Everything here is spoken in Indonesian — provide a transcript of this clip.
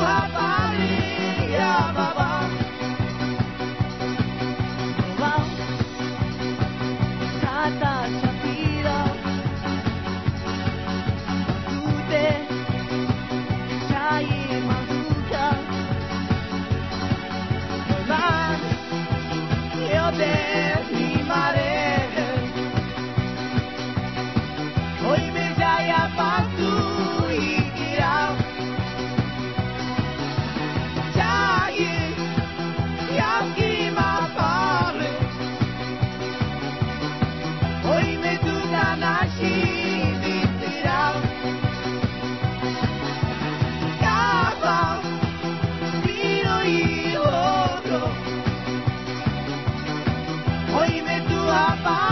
Bapa, ya Bapa. Bye.